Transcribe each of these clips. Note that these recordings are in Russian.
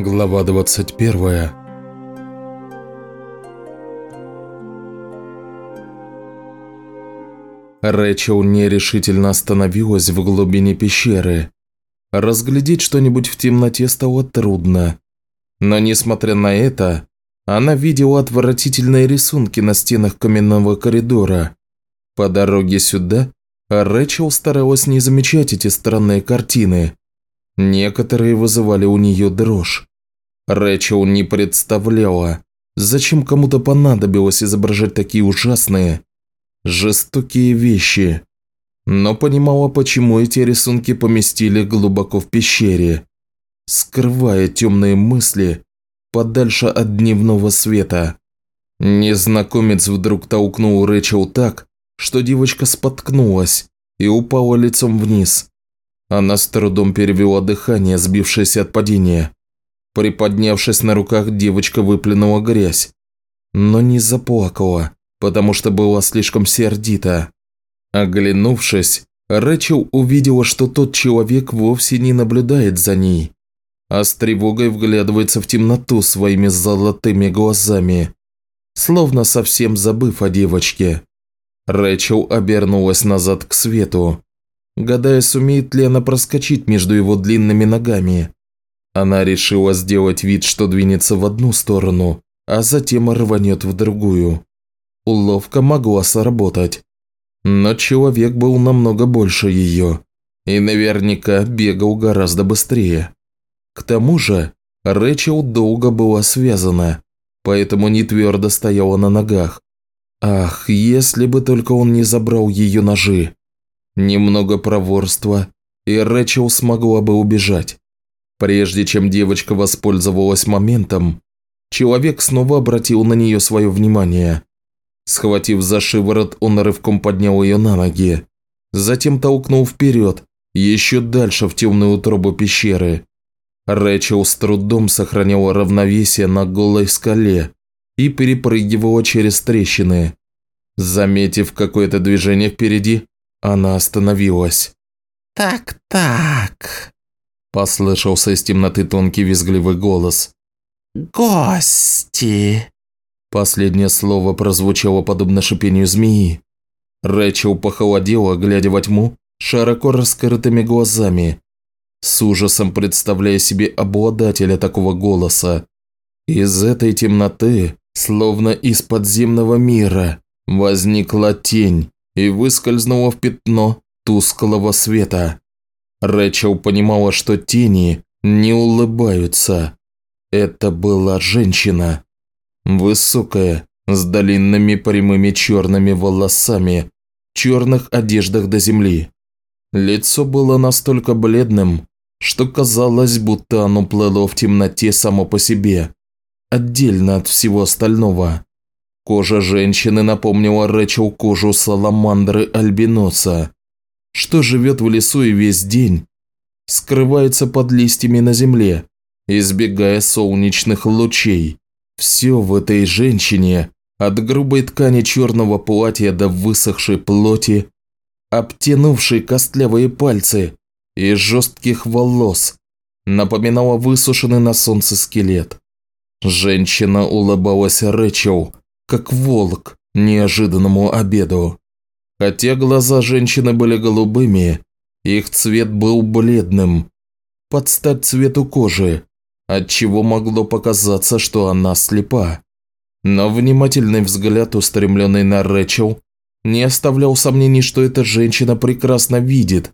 Глава 21 Рэчел нерешительно остановилась в глубине пещеры. Разглядеть что-нибудь в темноте стало трудно. Но несмотря на это, она видела отвратительные рисунки на стенах каменного коридора. По дороге сюда Рэчел старалась не замечать эти странные картины. Некоторые вызывали у нее дрожь. Рэчел не представляла, зачем кому-то понадобилось изображать такие ужасные, жестокие вещи. Но понимала, почему эти рисунки поместили глубоко в пещере, скрывая темные мысли подальше от дневного света. Незнакомец вдруг толкнул Рэчел так, что девочка споткнулась и упала лицом вниз. Она с трудом перевела дыхание, сбившееся от падения. Приподнявшись на руках, девочка выплюнула грязь. Но не заплакала, потому что была слишком сердита. Оглянувшись, Рэчел увидела, что тот человек вовсе не наблюдает за ней, а с тревогой вглядывается в темноту своими золотыми глазами, словно совсем забыв о девочке. Рэчел обернулась назад к свету гадая, сумеет ли она проскочить между его длинными ногами. Она решила сделать вид, что двинется в одну сторону, а затем рванет в другую. Уловка могла сработать. Но человек был намного больше ее и наверняка бегал гораздо быстрее. К тому же Рэчел долго была связана, поэтому не твердо стояла на ногах. Ах, если бы только он не забрал ее ножи. Немного проворства, и Рэчел смогла бы убежать. Прежде чем девочка воспользовалась моментом, человек снова обратил на нее свое внимание. Схватив за шиворот, он рывком поднял ее на ноги. Затем толкнул вперед, еще дальше в темную утробу пещеры. Рэчел с трудом сохраняла равновесие на голой скале и перепрыгивала через трещины. Заметив какое-то движение впереди, она остановилась. «Так-так», – послышался из темноты тонкий визгливый голос. «Гости!» Последнее слово прозвучало подобно шипению змеи. Рэчел похолодела, глядя во тьму, широко раскрытыми глазами, с ужасом представляя себе обладателя такого голоса. Из этой темноты, словно из подземного мира, возникла тень, и выскользнула в пятно тусклого света. Рэчел понимала, что тени не улыбаются. Это была женщина. Высокая, с длинными прямыми черными волосами, черных одеждах до земли. Лицо было настолько бледным, что казалось, будто оно плыло в темноте само по себе, отдельно от всего остального. Кожа женщины напомнила Рэчел кожу саламандры альбиноса, что живет в лесу и весь день скрывается под листьями на земле, избегая солнечных лучей. Все в этой женщине, от грубой ткани черного платья до высохшей плоти, обтянувшей костлявые пальцы и жестких волос, напоминало высушенный на солнце скелет. Женщина улыбалась Рэчел, как волк неожиданному обеду. Хотя глаза женщины были голубыми, их цвет был бледным, под стать цвету кожи, отчего могло показаться, что она слепа. Но внимательный взгляд, устремленный на Рэчел, не оставлял сомнений, что эта женщина прекрасно видит,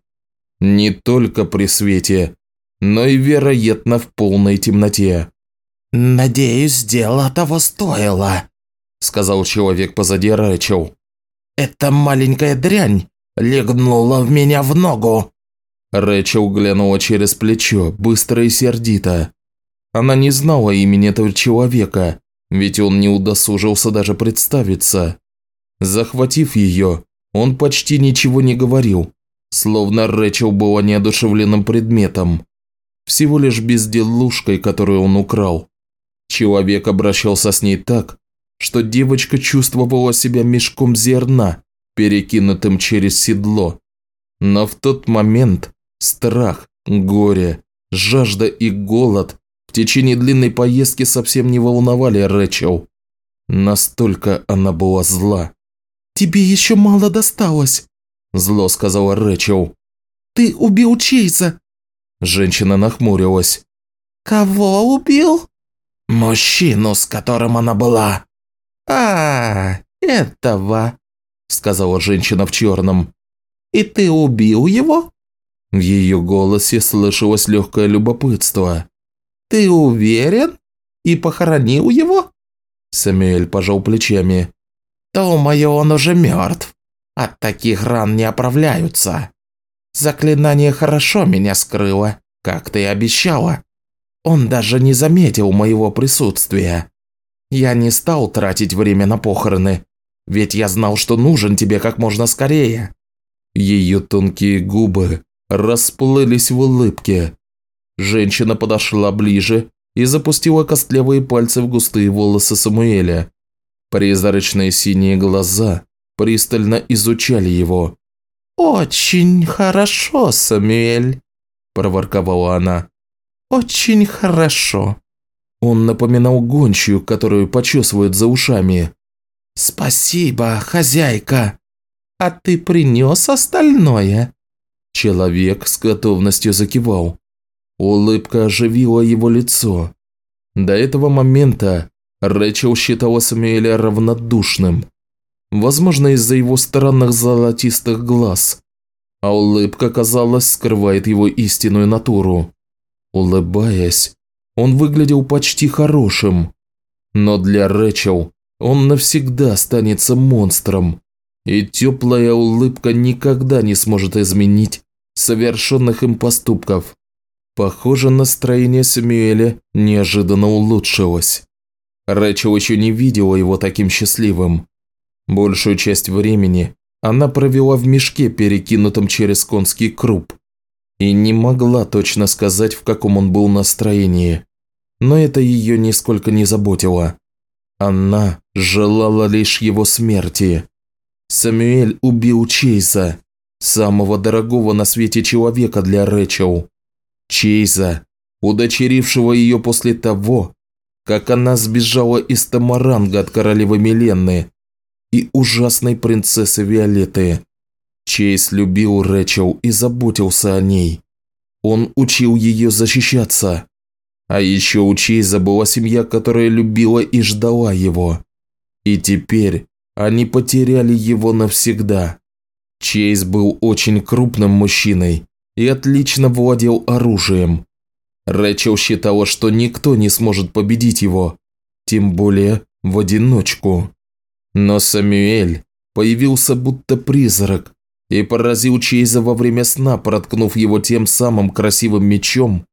не только при свете, но и, вероятно, в полной темноте. «Надеюсь, дело того стоило», – сказал человек позади Рэчел. «Эта маленькая дрянь легнула в меня в ногу». Рэчел глянула через плечо, быстро и сердито. Она не знала имени этого человека, ведь он не удосужился даже представиться. Захватив ее, он почти ничего не говорил, словно Рэчел была неодушевленным предметом, всего лишь безделушкой, которую он украл. Человек обращался с ней так, что девочка чувствовала себя мешком зерна, перекинутым через седло. Но в тот момент страх, горе, жажда и голод в течение длинной поездки совсем не волновали Рэчел. Настолько она была зла. «Тебе еще мало досталось», – зло сказала Рэчел. «Ты убил Чейза». Женщина нахмурилась. «Кого убил?» «Мужчину, с которым она была». «А, этого», – сказала женщина в черном. «И ты убил его?» В ее голосе слышалось легкое любопытство. «Ты уверен? И похоронил его?» Самюэль пожал плечами. «Думаю, он уже мертв. От таких ран не оправляются. Заклинание хорошо меня скрыло, как ты и обещала. Он даже не заметил моего присутствия. Я не стал тратить время на похороны, ведь я знал, что нужен тебе как можно скорее». Ее тонкие губы расплылись в улыбке. Женщина подошла ближе и запустила костлявые пальцы в густые волосы Самуэля. Призрачные синие глаза пристально изучали его. «Очень хорошо, Самуэль», – проворковала она. «Очень хорошо». Он напоминал гончую, которую почесывают за ушами. «Спасибо, хозяйка. А ты принес остальное?» Человек с готовностью закивал. Улыбка оживила его лицо. До этого момента Рэчел считала Самуэля равнодушным. Возможно, из-за его странных золотистых глаз. А улыбка, казалось, скрывает его истинную натуру. Улыбаясь, он выглядел почти хорошим. Но для Рэчел он навсегда останется монстром. И теплая улыбка никогда не сможет изменить совершенных им поступков. Похоже, настроение Самюэля неожиданно улучшилось. Рэчел еще не видела его таким счастливым. Большую часть времени она провела в мешке, перекинутом через конский круп, и не могла точно сказать, в каком он был настроении. Но это ее нисколько не заботило. Она желала лишь его смерти. Самюэль убил Чейза, самого дорогого на свете человека для Рэчел. Чейза, удочерившего ее после того, как она сбежала из Тамаранга от королевы Миленны и ужасной принцессы Виолетты. Чейз любил Рэчел и заботился о ней. Он учил ее защищаться. А еще у Чейза была семья, которая любила и ждала его. И теперь они потеряли его навсегда. Чейз был очень крупным мужчиной, и отлично владел оружием. Рэчел считала, что никто не сможет победить его, тем более в одиночку. Но Самюэль появился будто призрак и поразил Чейза во время сна, проткнув его тем самым красивым мечом,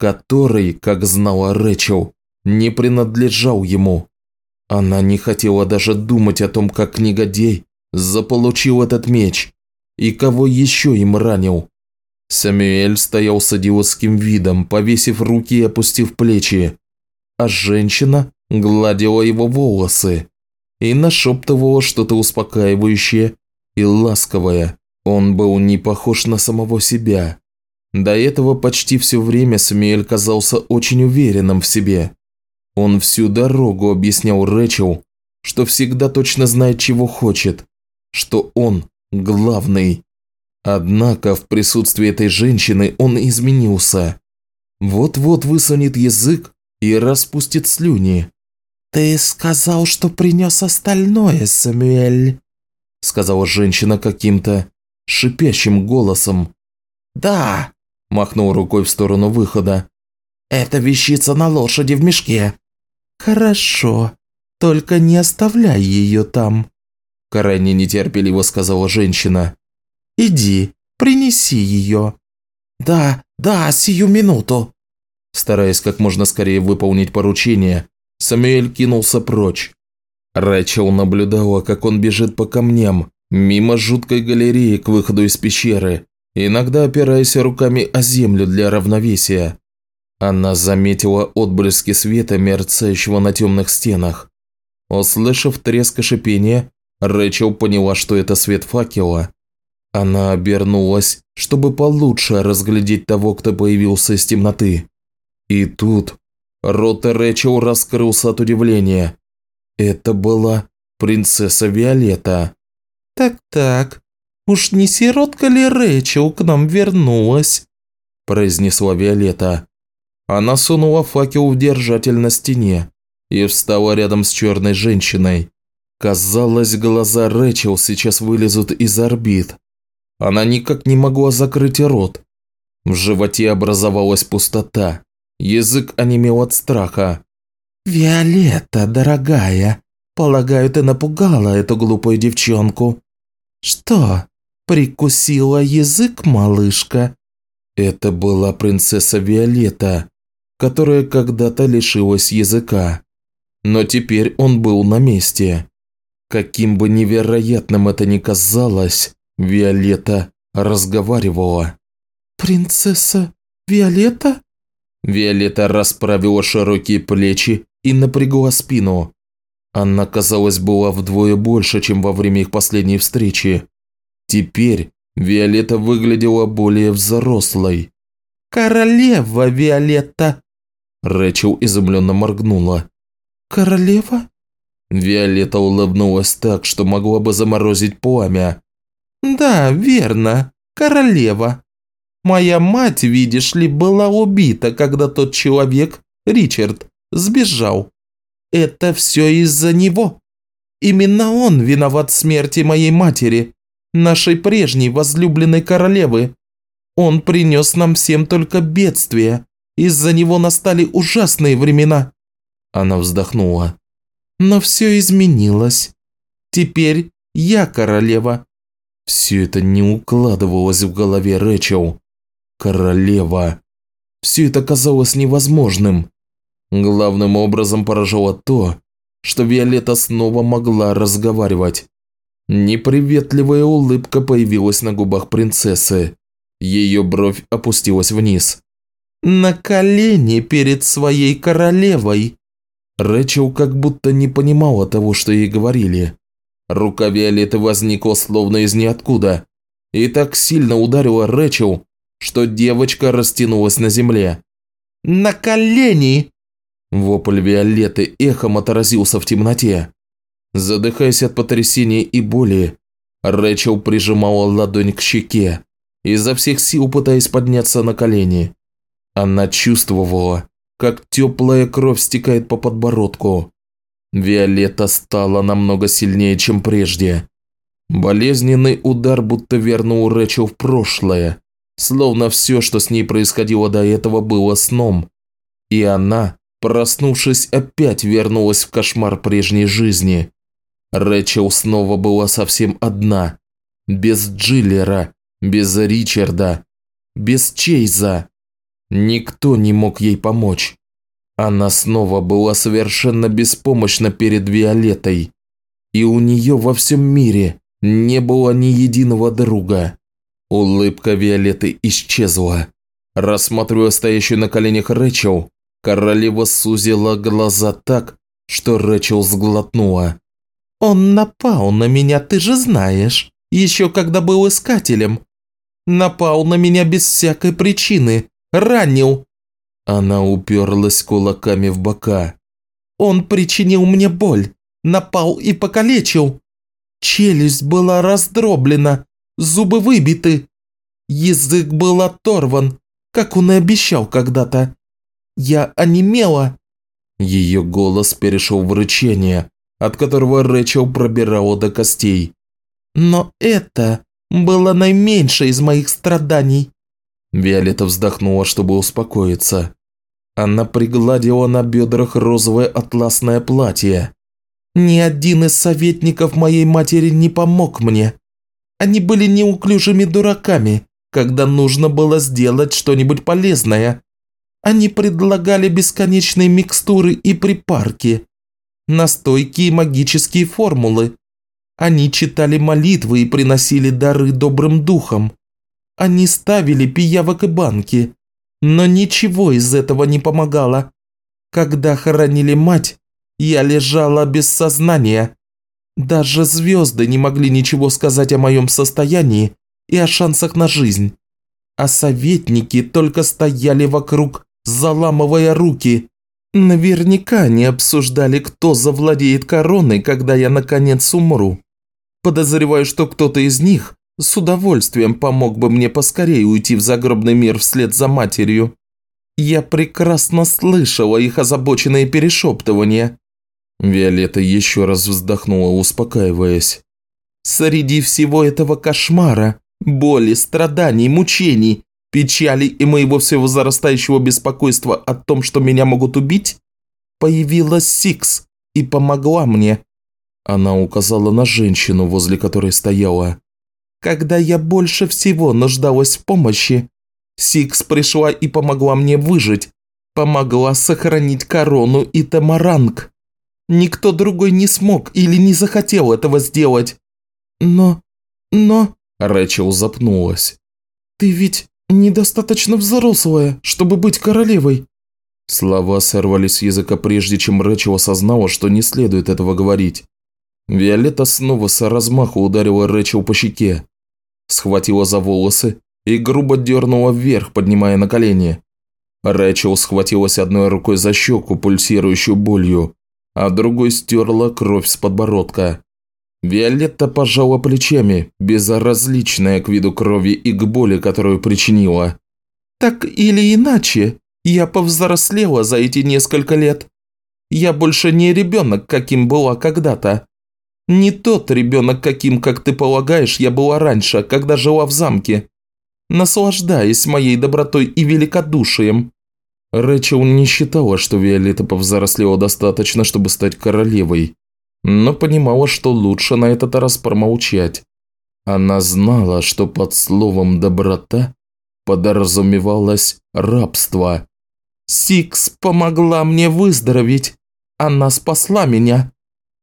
который, как знала Рэчел, не принадлежал ему. Она не хотела даже думать о том, как негодей заполучил этот меч и кого еще им ранил. Самюэль стоял с идиотским видом, повесив руки и опустив плечи, а женщина гладила его волосы и нашептывала что-то успокаивающее и ласковое. Он был не похож на самого себя. До этого почти все время Самуэль казался очень уверенным в себе. Он всю дорогу объяснял Рэчел, что всегда точно знает, чего хочет, что он главный. Однако в присутствии этой женщины он изменился. Вот-вот высунет язык и распустит слюни. «Ты сказал, что принес остальное, Самуэль», – сказала женщина каким-то шипящим голосом. «Да», – махнул рукой в сторону выхода. «Это вещица на лошади в мешке». «Хорошо, только не оставляй ее там», – крайне нетерпеливо сказала женщина. Иди, принеси ее». «Да, да, сию минуту». Стараясь как можно скорее выполнить поручение, Самуэль кинулся прочь. Рэчел наблюдала, как он бежит по камням, мимо жуткой галереи к выходу из пещеры, иногда опираясь руками о землю для равновесия. Она заметила отблески света, мерцающего на темных стенах. Услышав треск и шипение, Рэчел поняла, что это свет факела. Она обернулась, чтобы получше разглядеть того, кто появился из темноты. И тут Рот Рэчел раскрылся от удивления. Это была принцесса Виолетта. «Так-так, уж не сиротка ли Рэчел к нам вернулась?» произнесла Виолетта. Она сунула факел в держатель на стене и встала рядом с черной женщиной. Казалось, глаза Рэчел сейчас вылезут из орбит. Она никак не могла закрыть рот. В животе образовалась пустота. Язык онемел от страха. «Виолетта, дорогая, полагаю, ты напугала эту глупую девчонку. Что, прикусила язык, малышка?» Это была принцесса Виолетта, которая когда-то лишилась языка. Но теперь он был на месте. Каким бы невероятным это ни казалось, Виолетта разговаривала. «Принцесса Виолетта?» Виолетта расправила широкие плечи и напрягла спину. Она, казалось, была вдвое больше, чем во время их последней встречи. Теперь Виолетта выглядела более взрослой. «Королева Виолетта!» Рэчел изумленно моргнула. «Королева?» Виолетта улыбнулась так, что могла бы заморозить пламя. «Да, верно, королева. Моя мать, видишь ли, была убита, когда тот человек, Ричард, сбежал. Это все из-за него. Именно он виноват в смерти моей матери, нашей прежней возлюбленной королевы. Он принес нам всем только бедствия. Из-за него настали ужасные времена». Она вздохнула. «Но все изменилось. Теперь я королева». Все это не укладывалось в голове Рэчел. Королева. Все это казалось невозможным. Главным образом поражало то, что Виолетта снова могла разговаривать. Неприветливая улыбка появилась на губах принцессы. Ее бровь опустилась вниз. «На колени перед своей королевой!» Рэчел как будто не понимала того, что ей говорили. Рука Виолетты возникла словно из ниоткуда и так сильно ударила Рэчел, что девочка растянулась на земле. «На колени!» Вопль Виолетты эхом отразился в темноте. Задыхаясь от потрясения и боли, Рэчел прижимала ладонь к щеке, изо всех сил пытаясь подняться на колени. Она чувствовала, как теплая кровь стекает по подбородку. Виолетта стала намного сильнее, чем прежде. Болезненный удар будто вернул Рэчел в прошлое, словно все, что с ней происходило до этого, было сном. И она, проснувшись, опять вернулась в кошмар прежней жизни. Рэчел снова была совсем одна. Без Джиллера, без Ричарда, без Чейза. Никто не мог ей помочь. Она снова была совершенно беспомощна перед Виолеттой. И у нее во всем мире не было ни единого друга. Улыбка Виолетты исчезла. Рассматривая стоящую на коленях Рэчел, королева сузила глаза так, что Рэчел сглотнула. «Он напал на меня, ты же знаешь, еще когда был искателем. Напал на меня без всякой причины, ранил». Она уперлась кулаками в бока. «Он причинил мне боль, напал и покалечил. Челюсть была раздроблена, зубы выбиты. Язык был оторван, как он и обещал когда-то. Я онемела». Ее голос перешел в рычание, от которого Рэчел пробирала до костей. «Но это было наименьшее из моих страданий». Виолетта вздохнула, чтобы успокоиться. Она пригладила на бедрах розовое атласное платье. «Ни один из советников моей матери не помог мне. Они были неуклюжими дураками, когда нужно было сделать что-нибудь полезное. Они предлагали бесконечные микстуры и припарки, настойки и магические формулы. Они читали молитвы и приносили дары добрым духам. Они ставили пиявок и банки, но ничего из этого не помогало. Когда хоронили мать, я лежала без сознания. Даже звезды не могли ничего сказать о моем состоянии и о шансах на жизнь. А советники только стояли вокруг, заламывая руки Наверняка не обсуждали, кто завладеет короной, когда я наконец умру. Подозреваю, что кто-то из них с удовольствием помог бы мне поскорее уйти в загробный мир вслед за матерью. Я прекрасно слышала их озабоченные перешептывания. Виолетта еще раз вздохнула, успокаиваясь. Среди всего этого кошмара, боли, страданий, мучений, печали и моего все возрастающего беспокойства о том, что меня могут убить, появилась Сикс и помогла мне. Она указала на женщину, возле которой стояла. Когда я больше всего нуждалась в помощи, Сикс пришла и помогла мне выжить, помогла сохранить корону и Тамаранг. Никто другой не смог или не захотел этого сделать. Но... но...» Рэчел запнулась. «Ты ведь недостаточно взрослая, чтобы быть королевой». Слова сорвались с языка прежде, чем Рэчел осознала, что не следует этого говорить. Виолетта снова с размаху ударила Рэчел по щеке, схватила за волосы и грубо дернула вверх, поднимая на колени. Рэчел схватилась одной рукой за щеку, пульсирующую болью, а другой стерла кровь с подбородка. Виолетта пожала плечами, безразличная к виду крови и к боли, которую причинила. «Так или иначе, я повзрослела за эти несколько лет. Я больше не ребенок, каким была когда-то. Не тот ребенок, каким, как ты полагаешь, я была раньше, когда жила в замке, наслаждаясь моей добротой и великодушием». Рэчел не считала, что Виолетта повзрослела достаточно, чтобы стать королевой, но понимала, что лучше на этот раз промолчать. Она знала, что под словом «доброта» подразумевалось рабство. «Сикс помогла мне выздороветь. Она спасла меня».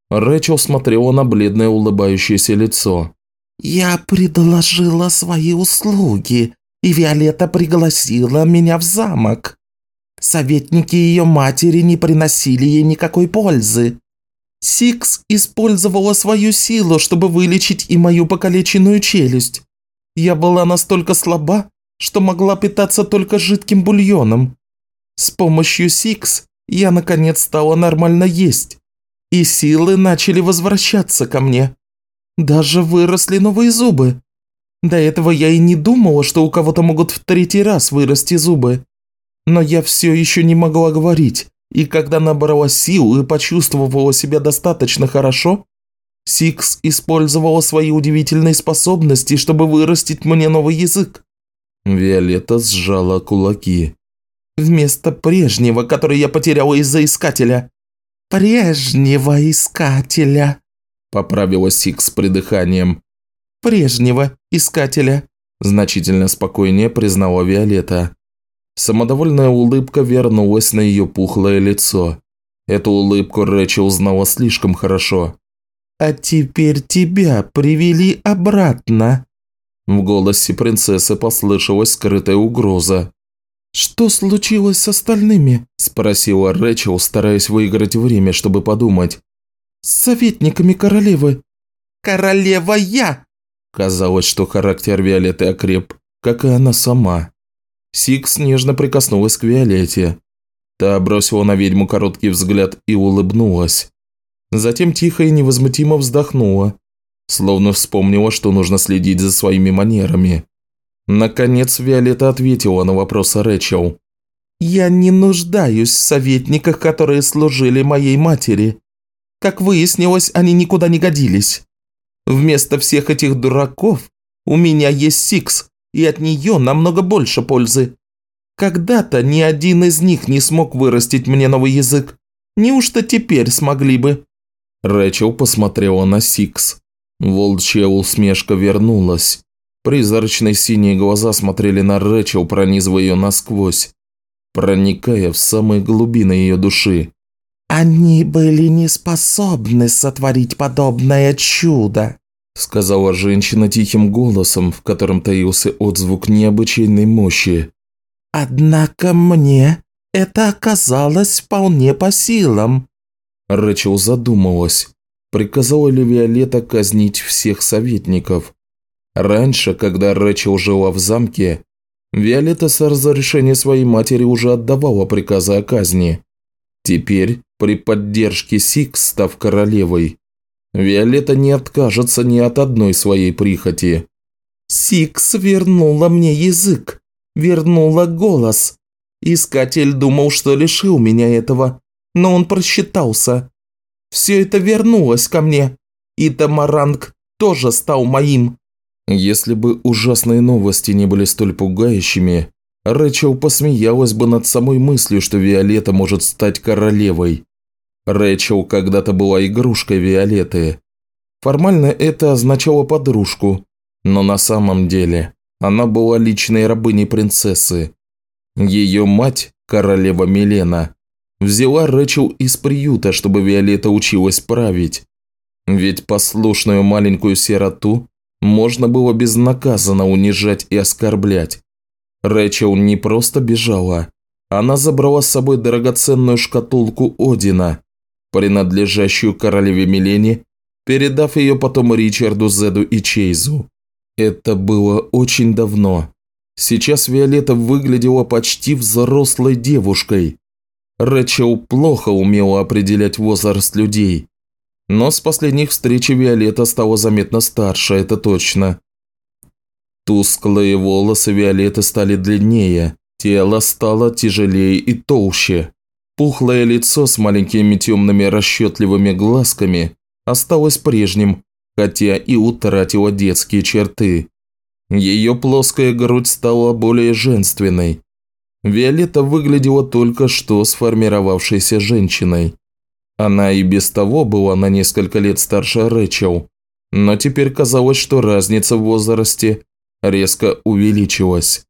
Рэчел смотрела на бледное улыбающееся лицо. «Я предложила свои услуги, и Виолетта пригласила меня в замок. Советники ее матери не приносили ей никакой пользы. Сикс использовала свою силу, чтобы вылечить и мою покалеченную челюсть. Я была настолько слаба, что могла питаться только жидким бульоном. С помощью Сикс я наконец стала нормально есть, и силы начали возвращаться ко мне. Даже выросли новые зубы. До этого я и не думала, что у кого-то могут в третий раз вырасти зубы. Но я все еще не могла говорить, и когда набрала сил и почувствовала себя достаточно хорошо, Сикс использовала свои удивительные способности, чтобы вырастить мне новый язык. Виолетта сжала кулаки. Вместо прежнего, который я потеряла из-за искателя. Прежнего искателя. Поправила Сикс с придыханием. Прежнего искателя. Значительно спокойнее признала Виолетта. Самодовольная улыбка вернулась на ее пухлое лицо. Эту улыбку Рэчи узнала слишком хорошо. «А теперь тебя привели обратно!» В голосе принцессы послышалась скрытая угроза. «Что случилось с остальными?» – спросила Рэчел, стараясь выиграть время, чтобы подумать. «С советниками королевы». «Королева я!» Казалось, что характер Виолетты окреп, как и она сама. Сикс нежно прикоснулась к Виолетте. Та бросила на ведьму короткий взгляд и улыбнулась. Затем тихо и невозмутимо вздохнула, словно вспомнила, что нужно следить за своими манерами. Наконец Виолетта ответила на вопрос Рэчел. «Я не нуждаюсь в советниках, которые служили моей матери. Как выяснилось, они никуда не годились. Вместо всех этих дураков у меня есть Сикс, и от нее намного больше пользы. Когда-то ни один из них не смог вырастить мне новый язык. Неужто теперь смогли бы?» Рэчел посмотрела на Сикс. Волчья усмешка вернулась. Призрачные синие глаза смотрели на Рэчел, пронизывая ее насквозь, проникая в самые глубины ее души. «Они были не способны сотворить подобное чудо», сказала женщина тихим голосом, в котором таился отзвук необычайной мощи. «Однако мне это оказалось вполне по силам». Рэчел задумалась, приказала ли Виолетта казнить всех советников. Раньше, когда Рэчел жила в замке, Виолетта с разрешения своей матери уже отдавала приказы о казни. Теперь, при поддержке Сикс, став королевой, Виолетта не откажется ни от одной своей прихоти. «Сикс вернула мне язык, вернула голос. Искатель думал, что лишил меня этого, но он просчитался. Все это вернулось ко мне, и Тамаранг тоже стал моим». Если бы ужасные новости не были столь пугающими, Рэчел посмеялась бы над самой мыслью, что Виолетта может стать королевой. Рэчел когда-то была игрушкой Виолетты. Формально это означало подружку, но на самом деле она была личной рабыней принцессы. Ее мать, королева Милена, взяла Рэчел из приюта, чтобы Виолетта училась править. Ведь послушную маленькую сироту можно было безнаказанно унижать и оскорблять. Рэчел не просто бежала, она забрала с собой драгоценную шкатулку Одина, принадлежащую королеве Милене, передав ее потом Ричарду, Зеду и Чейзу. Это было очень давно. Сейчас Виолетта выглядела почти взрослой девушкой. Рэчел плохо умела определять возраст людей. Но с последних встреч Виолетта стала заметно старше, это точно. Тусклые волосы Виолетты стали длиннее, тело стало тяжелее и толще. Пухлое лицо с маленькими темными расчетливыми глазками осталось прежним, хотя и утратило детские черты. Ее плоская грудь стала более женственной. Виолетта выглядела только что сформировавшейся женщиной. Она и без того была на несколько лет старше Рэчел, но теперь казалось, что разница в возрасте резко увеличилась.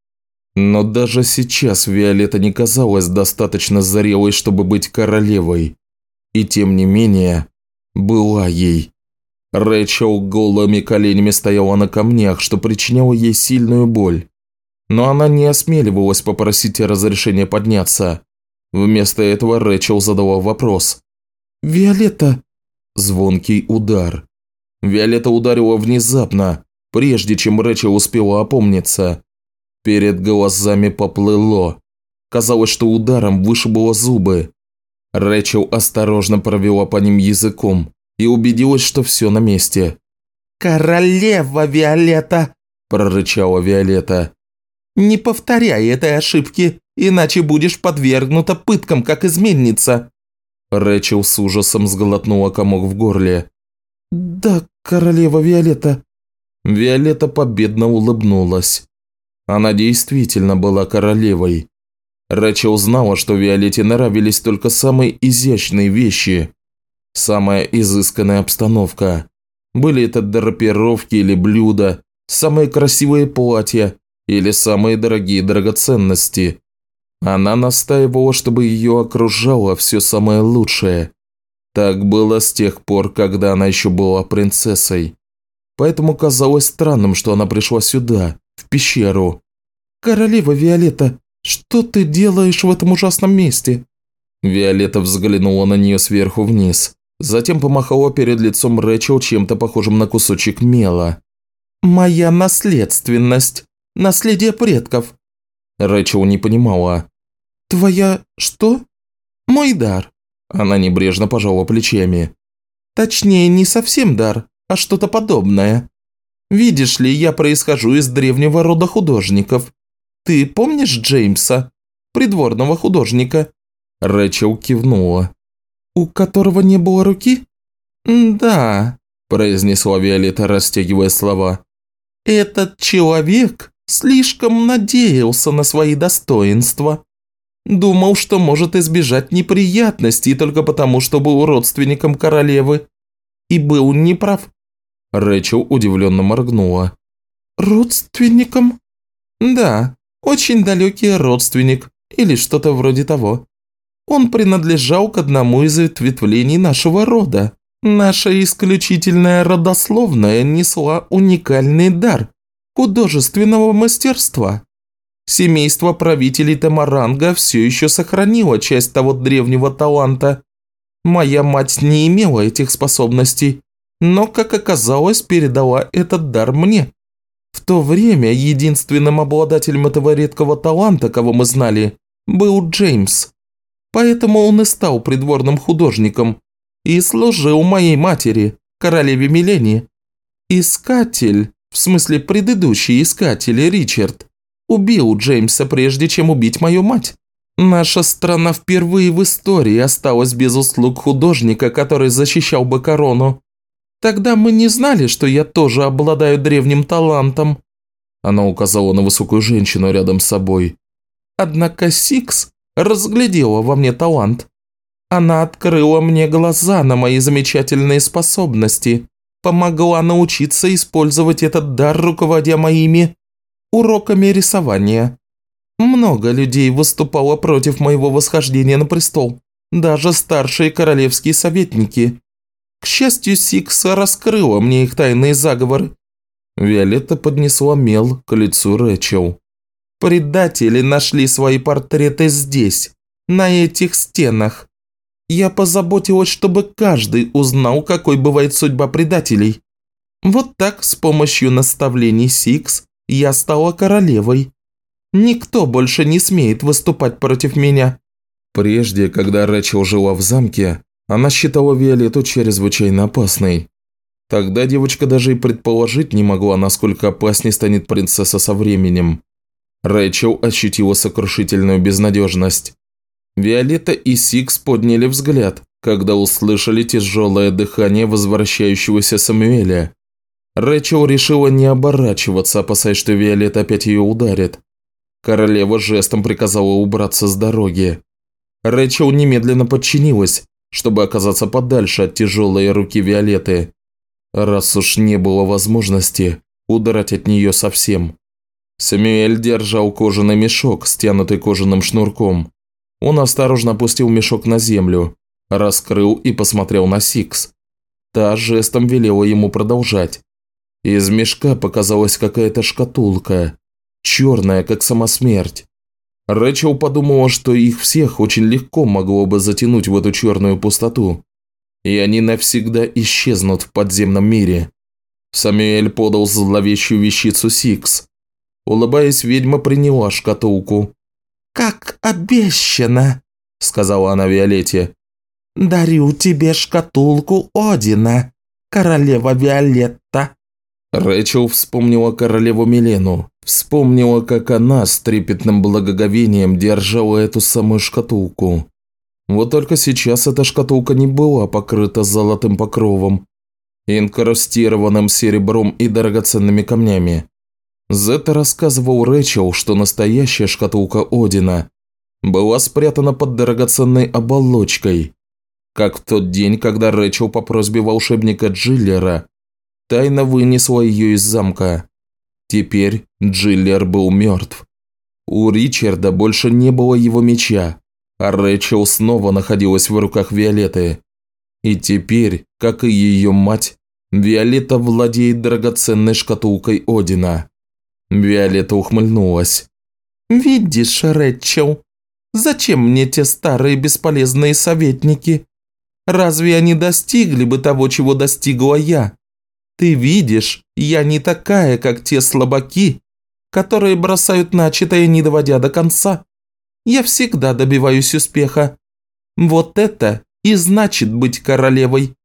Но даже сейчас Виолетта не казалась достаточно зрелой, чтобы быть королевой. И тем не менее, была ей. Рэчел голыми коленями стояла на камнях, что причиняло ей сильную боль. Но она не осмеливалась попросить разрешения подняться. Вместо этого Рэчел задала вопрос. «Виолетта!» Звонкий удар. Виолетта ударила внезапно, прежде чем Рэчел успела опомниться. Перед глазами поплыло. Казалось, что ударом вышибло зубы. Рэчел осторожно провела по ним языком и убедилась, что все на месте. «Королева Виолетта!» – прорычала Виолетта. «Не повторяй этой ошибки, иначе будешь подвергнута пыткам, как изменница!» Рэчел с ужасом сглотнула комок в горле. «Да, королева Виолетта», Виолетта победно улыбнулась. Она действительно была королевой. Рэчел знала, что Виолетте нравились только самые изящные вещи, самая изысканная обстановка. Были это драпировки или блюда, самые красивые платья или самые дорогие драгоценности. Она настаивала, чтобы ее окружало все самое лучшее. Так было с тех пор, когда она еще была принцессой поэтому казалось странным, что она пришла сюда, в пещеру. «Королева Виолетта, что ты делаешь в этом ужасном месте?» Виолетта взглянула на нее сверху вниз, затем помахала перед лицом Рэчел чем-то похожим на кусочек мела. «Моя наследственность, наследие предков». Рэчел не понимала. «Твоя что?» «Мой дар». Она небрежно пожала плечами. «Точнее, не совсем дар а что-то подобное. Видишь ли, я происхожу из древнего рода художников. Ты помнишь Джеймса, придворного художника?» Рэчел кивнула. «У которого не было руки?» «Да», – произнесла Виолетта, растягивая слова. «Этот человек слишком надеялся на свои достоинства. Думал, что может избежать неприятностей только потому, что был родственником королевы. И был неправ. Рэчел удивленно моргнула. «Родственником?» «Да, очень далекий родственник, или что-то вроде того. Он принадлежал к одному из ответвлений нашего рода. Наша исключительная родословная несла уникальный дар художественного мастерства. Семейство правителей Тамаранга все еще сохранило часть того древнего таланта. Моя мать не имела этих способностей, но, как оказалось, передала этот дар мне. В то время единственным обладателем этого редкого таланта, кого мы знали, был Джеймс. Поэтому он и стал придворным художником и служил моей матери, королеве Милене. Искатель, в смысле предыдущий искатель Ричард, убил Джеймса прежде, чем убить мою мать. Наша страна впервые в истории осталась без услуг художника, который защищал бы корону. Тогда мы не знали, что я тоже обладаю древним талантом. Она указала на высокую женщину рядом с собой. Однако Сикс разглядела во мне талант. Она открыла мне глаза на мои замечательные способности, помогла научиться использовать этот дар, руководя моими уроками рисования. Много людей выступало против моего восхождения на престол, даже старшие королевские советники. К счастью, Сикс раскрыла мне их тайные заговоры. Виолетта поднесла мел к лицу Рэчел. Предатели нашли свои портреты здесь, на этих стенах. Я позаботилась, чтобы каждый узнал, какой бывает судьба предателей. Вот так, с помощью наставлений Сикс, я стала королевой. Никто больше не смеет выступать против меня». Прежде, когда Рэчел жила в замке, она считала Виолетту чрезвычайно опасной. Тогда девочка даже и предположить не могла, насколько опасней станет принцесса со временем. Рэчел ощутила сокрушительную безнадежность. Виолетта и Сикс подняли взгляд, когда услышали тяжелое дыхание возвращающегося Самуэля. Рэчел решила не оборачиваться, опасаясь, что Виолетта опять ее ударит. Королева жестом приказала убраться с дороги. Рэчел немедленно подчинилась, чтобы оказаться подальше от тяжелой руки Виолетты. Раз уж не было возможности удрать от нее совсем. Самюэль держал кожаный мешок, стянутый кожаным шнурком. Он осторожно опустил мешок на землю, раскрыл и посмотрел на Сикс. Та жестом велела ему продолжать. Из мешка показалась какая-то шкатулка, черная, как сама смерть. Рэчел подумала, что их всех очень легко могло бы затянуть в эту черную пустоту, и они навсегда исчезнут в подземном мире. Самюэль подал зловещую вещицу Сикс. Улыбаясь, ведьма приняла шкатулку. «Как обещано», – сказала она Виолетте. «Дарю тебе шкатулку Одина, королева Виолетта». Рэчел вспомнила королеву Милену, вспомнила, как она с трепетным благоговением держала эту самую шкатулку. Вот только сейчас эта шкатулка не была покрыта золотым покровом, инкрустированным серебром и драгоценными камнями. Зетта рассказывал Рэчел, что настоящая шкатулка Одина была спрятана под драгоценной оболочкой, как в тот день, когда Рэчел по просьбе волшебника Джиллера тайно вынесла ее из замка. Теперь Джиллер был мертв. У Ричарда больше не было его меча, а Рэчел снова находилась в руках Виолетты. И теперь, как и ее мать, Виолетта владеет драгоценной шкатулкой Одина. Виолетта ухмыльнулась. «Видишь, Рэчел, зачем мне те старые бесполезные советники? Разве они достигли бы того, чего достигла я? Ты видишь, я не такая, как те слабаки, которые бросают начатое, не доводя до конца. Я всегда добиваюсь успеха. Вот это и значит быть королевой.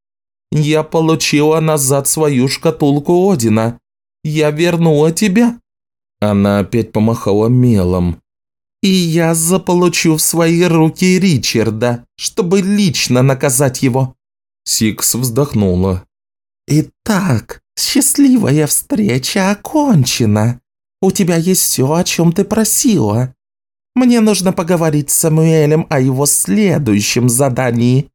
Я получила назад свою шкатулку Одина. Я вернула тебя». Она опять помахала мелом. «И я заполучу в свои руки Ричарда, чтобы лично наказать его». Сикс вздохнула. «Итак, счастливая встреча окончена. У тебя есть все, о чем ты просила. Мне нужно поговорить с Самуэлем о его следующем задании.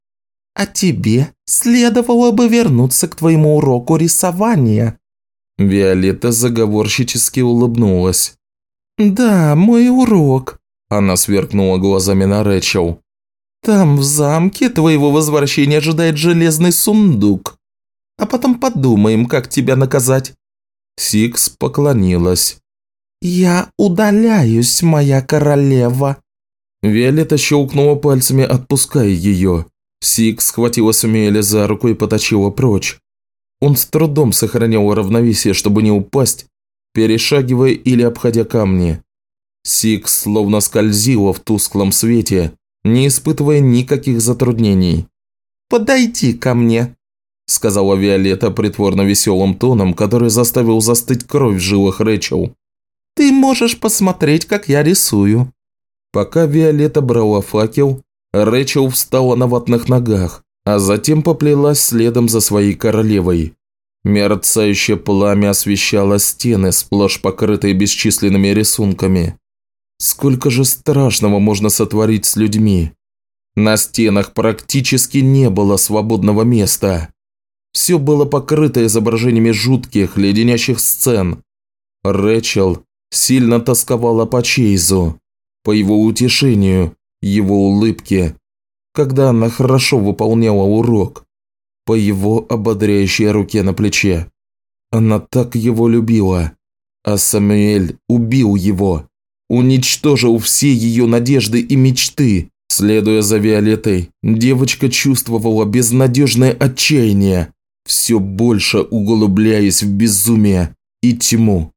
А тебе следовало бы вернуться к твоему уроку рисования». Виолетта заговорщически улыбнулась. «Да, мой урок», – она сверкнула глазами на Рэчел. «Там в замке твоего возвращения ожидает железный сундук а потом подумаем, как тебя наказать». Сикс поклонилась. «Я удаляюсь, моя королева». Виолетта щелкнула пальцами, отпуская ее. Сикс схватила Самуэля за руку и потащила прочь. Он с трудом сохранял равновесие, чтобы не упасть, перешагивая или обходя камни. Сикс словно скользила в тусклом свете, не испытывая никаких затруднений. «Подойди ко мне», – сказала Виолетта притворно веселым тоном, который заставил застыть кровь в жилах Рэчел. «Ты можешь посмотреть, как я рисую». Пока Виолетта брала факел, Рэчел встала на ватных ногах, а затем поплелась следом за своей королевой. Мерцающее пламя освещало стены, сплошь покрытые бесчисленными рисунками. Сколько же страшного можно сотворить с людьми? На стенах практически не было свободного места. Все было покрыто изображениями жутких, леденящих сцен. Рэчел сильно тосковала по Чейзу, по его утешению, его улыбке, когда она хорошо выполняла урок по его ободряющей руке на плече. Она так его любила, а Самуэль убил его, уничтожил все ее надежды и мечты. Следуя за Виолеттой, девочка чувствовала безнадежное отчаяние, все больше углубляясь в безумие и тьму.